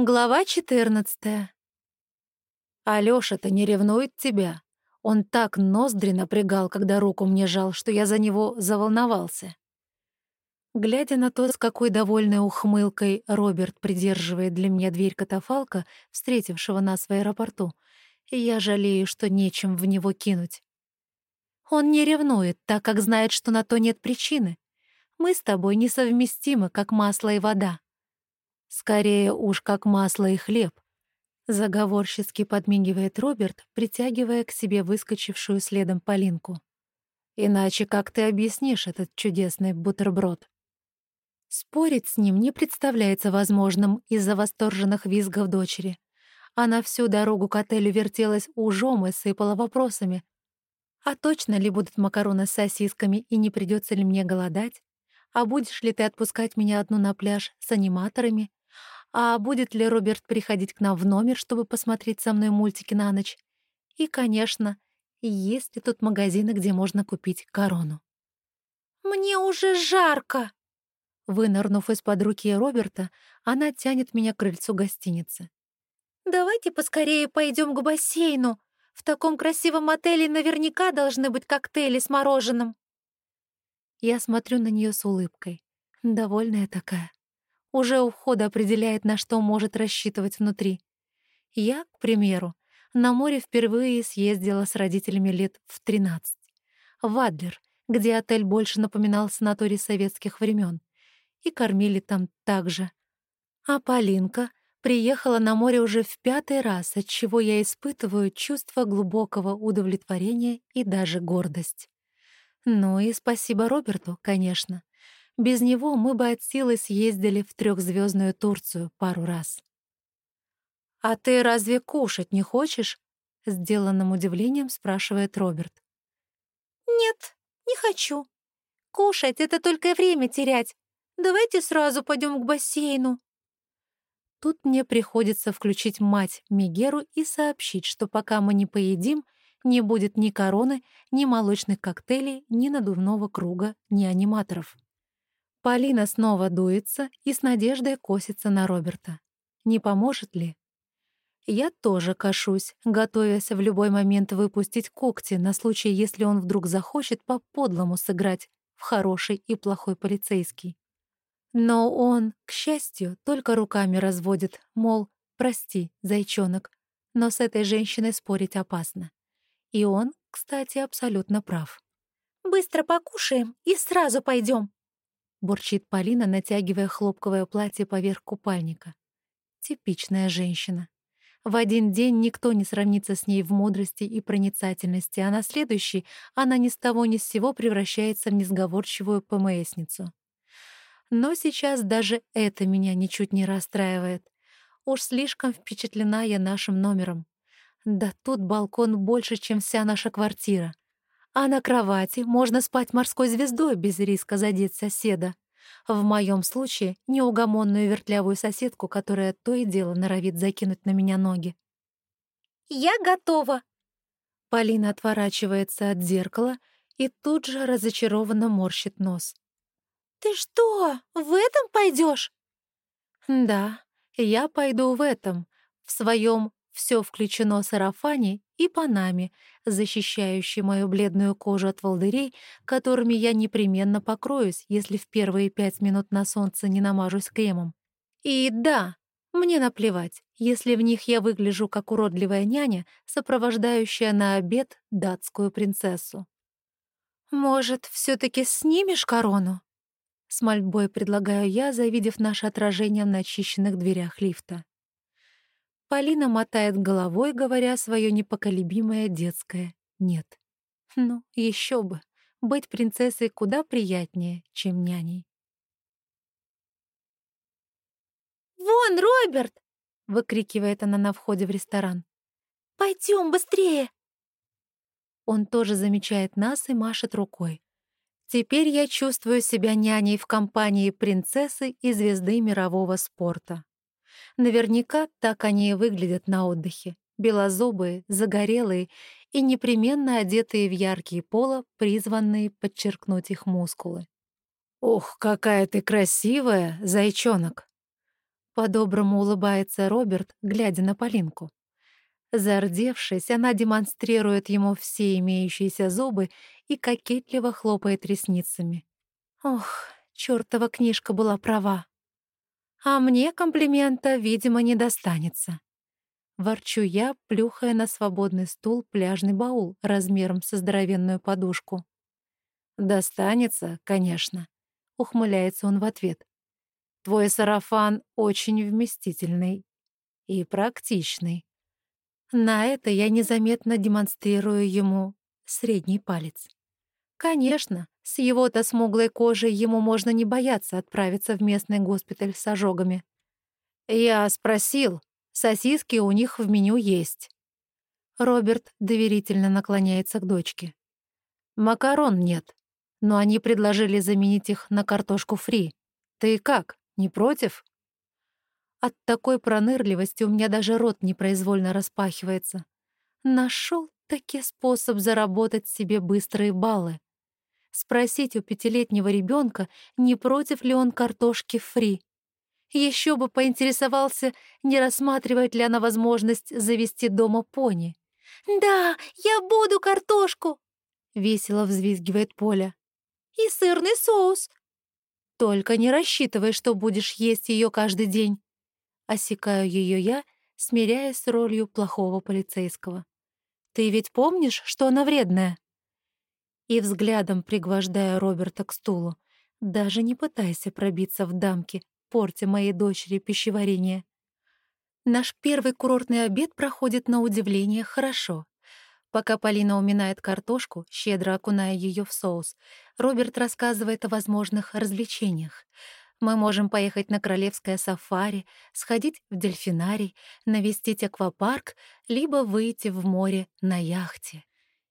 Глава 14. Алёша-то не ревнует тебя. Он так ноздри напрягал, когда руку мне жал, что я за него заволновался. Глядя на то, с какой довольной ухмылкой Роберт придерживает для меня дверь катафалка, встретившего нас в аэропорту, я жалею, что нечем в него кинуть. Он не ревнует, так как знает, что на то нет причины. Мы с тобой несовместимы, как масло и вода. Скорее уж как масло и хлеб. Заговорчески подмигивает Роберт, притягивая к себе выскочившую следом Полинку. Иначе как ты объяснишь этот чудесный бутерброд? Спорить с ним не представляется возможным из-за восторженных визгов дочери. Она всю дорогу к отелю вертелась ужом и сыпала вопросами. А точно ли будут макароны с сосисками и не придется ли мне голодать? А будешь ли ты отпускать меня одну на пляж с аниматорами? А будет ли Роберт приходить к нам в номер, чтобы посмотреть со мной мультики на ночь. И, конечно, есть ли тут магазины, где можно купить корону. «Мне уже жарко!» Вынырнув из-под руки Роберта, она тянет меня к крыльцу гостиницы. «Давайте поскорее пойдем к бассейну. В таком красивом отеле наверняка должны быть коктейли с мороженым». Я смотрю на нее с улыбкой. Довольная такая уже у входа определяет, на что может рассчитывать внутри. Я, к примеру, на море впервые съездила с родителями лет в 13. В Адлер, где отель больше напоминал санаторий советских времен, и кормили там так же. А Полинка приехала на море уже в пятый раз, от чего я испытываю чувство глубокого удовлетворения и даже гордость. Ну и спасибо Роберту, конечно. Без него мы бы от силы съездили в трехзвездную Турцию пару раз. «А ты разве кушать не хочешь?» — сделанным удивлением спрашивает Роберт. «Нет, не хочу. Кушать — это только время терять. Давайте сразу пойдем к бассейну». Тут мне приходится включить мать Мегеру и сообщить, что пока мы не поедим, не будет ни короны, ни молочных коктейлей, ни надувного круга, ни аниматоров. Полина снова дуется и с надеждой косится на Роберта. Не поможет ли? Я тоже кашусь, готовясь в любой момент выпустить когти на случай, если он вдруг захочет по-подлому сыграть в хороший и плохой полицейский. Но он, к счастью, только руками разводит, мол, прости, зайчонок, но с этой женщиной спорить опасно. И он, кстати, абсолютно прав. «Быстро покушаем и сразу пойдем, — бурчит Полина, натягивая хлопковое платье поверх купальника. Типичная женщина. В один день никто не сравнится с ней в мудрости и проницательности, а на следующий она ни с того ни с сего превращается в несговорчивую ПМСницу. Но сейчас даже это меня ничуть не расстраивает. Уж слишком впечатлена я нашим номером. Да тут балкон больше, чем вся наша квартира. А на кровати можно спать морской звездой без риска задеть соседа. В моем случае — неугомонную вертлявую соседку, которая то и дело норовит закинуть на меня ноги. «Я готова!» Полина отворачивается от зеркала и тут же разочарованно морщит нос. «Ты что, в этом пойдешь? «Да, я пойду в этом, в своем все включено сарафане и панаме, защищающей мою бледную кожу от волдырей, которыми я непременно покроюсь, если в первые пять минут на солнце не намажусь кремом. И да, мне наплевать, если в них я выгляжу как уродливая няня, сопровождающая на обед датскую принцессу. «Может, все таки снимешь корону?» С мольбой предлагаю я, завидев наше отражение на очищенных дверях лифта. Полина мотает головой, говоря свое непоколебимое детское «нет». Ну, еще бы. Быть принцессой куда приятнее, чем няней. «Вон, Роберт!» — выкрикивает она на входе в ресторан. «Пойдем быстрее!» Он тоже замечает нас и машет рукой. Теперь я чувствую себя няней в компании принцессы и звезды мирового спорта. Наверняка так они и выглядят на отдыхе. Белозубые, загорелые и непременно одетые в яркие поло, призванные подчеркнуть их мускулы. «Ух, какая ты красивая, зайчонок!» По-доброму улыбается Роберт, глядя на Полинку. Зардевшись, она демонстрирует ему все имеющиеся зубы и кокетливо хлопает ресницами. Ох, чёртова книжка была права. А мне комплимента, видимо, не достанется. Ворчу я, плюхая на свободный стул пляжный баул размером со здоровенную подушку. «Достанется, конечно», — ухмыляется он в ответ. «Твой сарафан очень вместительный и практичный». На это я незаметно демонстрирую ему средний палец. Конечно, с его-то смуглой кожей ему можно не бояться отправиться в местный госпиталь с ожогами. Я спросил, Сосиски у них в меню есть. Роберт доверительно наклоняется к дочке. Макарон нет, но они предложили заменить их на картошку фри. Ты как, не против? От такой пронырливости у меня даже рот непроизвольно распахивается. Нашел таки способ заработать себе быстрые баллы. Спросить у пятилетнего ребенка, не против ли он картошки фри. Еще бы поинтересовался, не рассматривает ли она возможность завести дома пони. «Да, я буду картошку!» — весело взвизгивает Поля. «И сырный соус!» «Только не рассчитывай, что будешь есть ее каждый день!» Осекаю ее я, смиряясь с ролью плохого полицейского. «Ты ведь помнишь, что она вредная?» И взглядом пригвождая Роберта к стулу. «Даже не пытайся пробиться в дамки, портя моей дочери пищеварение. Наш первый курортный обед проходит на удивление хорошо. Пока Полина уминает картошку, щедро окуная ее в соус, Роберт рассказывает о возможных развлечениях. Мы можем поехать на королевское сафари, сходить в дельфинарий, навестить аквапарк, либо выйти в море на яхте.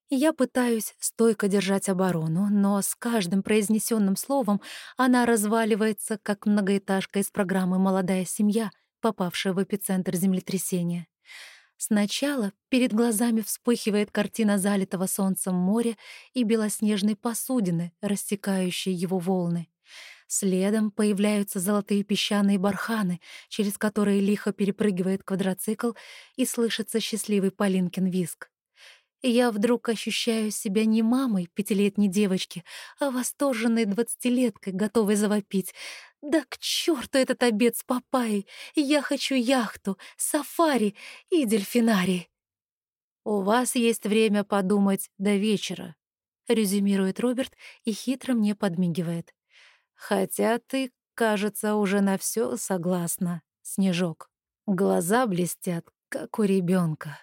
Я пытаюсь стойко держать оборону, но с каждым произнесенным словом она разваливается, как многоэтажка из программы «Молодая семья», попавшая в эпицентр землетрясения. Сначала перед глазами вспыхивает картина залитого солнцем моря и белоснежной посудины, рассекающей его волны. Следом появляются золотые песчаные барханы, через которые лихо перепрыгивает квадроцикл, и слышится счастливый Полинкин виск я вдруг ощущаю себя не мамой пятилетней девочки, а восторженной двадцатилеткой, готовой завопить. «Да к черту этот обед с папайей! Я хочу яхту, сафари и дельфинарий!» «У вас есть время подумать до вечера», — резюмирует Роберт и хитро мне подмигивает. «Хотя ты, кажется, уже на все согласна, Снежок. Глаза блестят, как у ребенка.